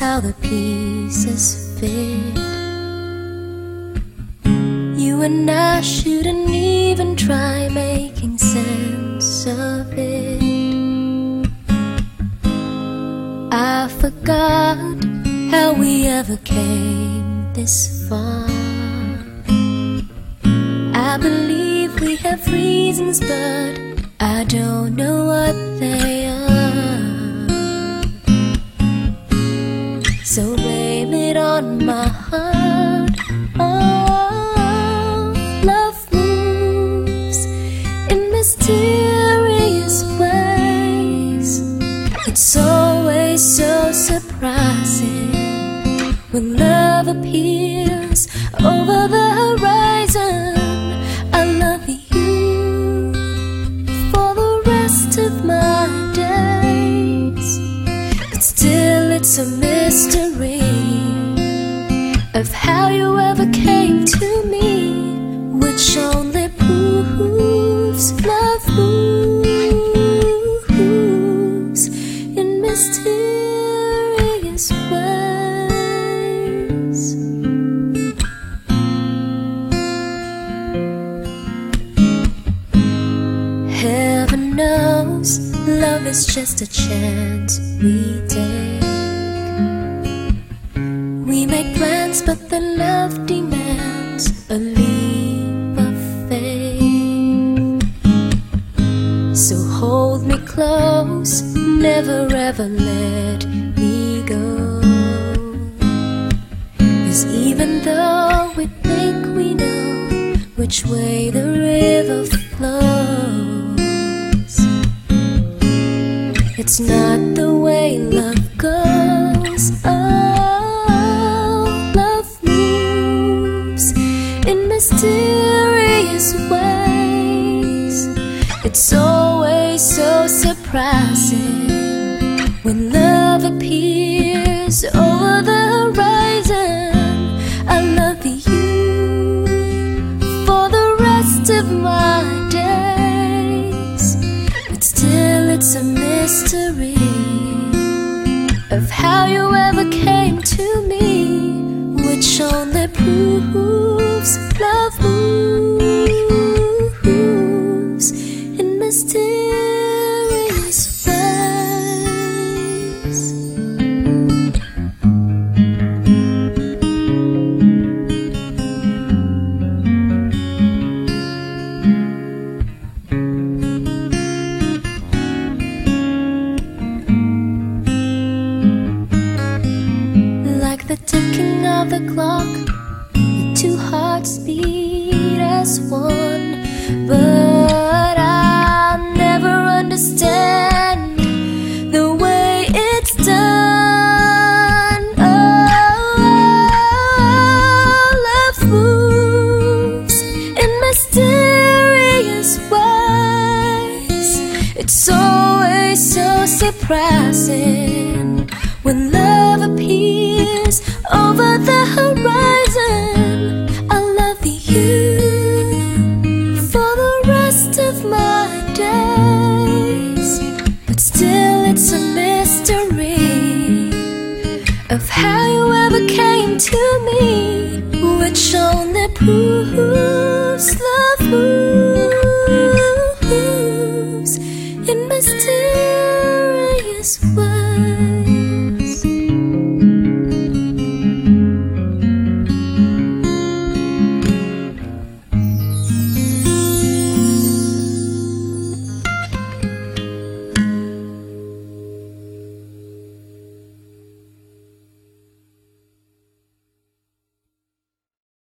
how the pieces fit. You and I shouldn't even try making sense of it. I forgot how we ever came this far. I believe we have reasons, but I don't know what they are. So blame it on my heart. Oh, love moves in mysterious ways. It's always so surprising when love appears over the horizon. I love you for the rest of my days. But still, it's a mystery of how you ever came to me, which only proves love moves in mysterious ways. Heaven knows love is just a chance we take. Make plans, but the love demands a leap of faith. So hold me close, never ever let me go. Cause even though we think we know which way the river flows, it's not when love appears over the horizon. I love you for the rest of my days. But still, it's a mystery of how you ever came to me, which only proves love moves one. But I'll never understand the way it's done. Oh, love moves in mysterious ways. It's always so surprising of how you ever came to me, which only proves love moves in mysterious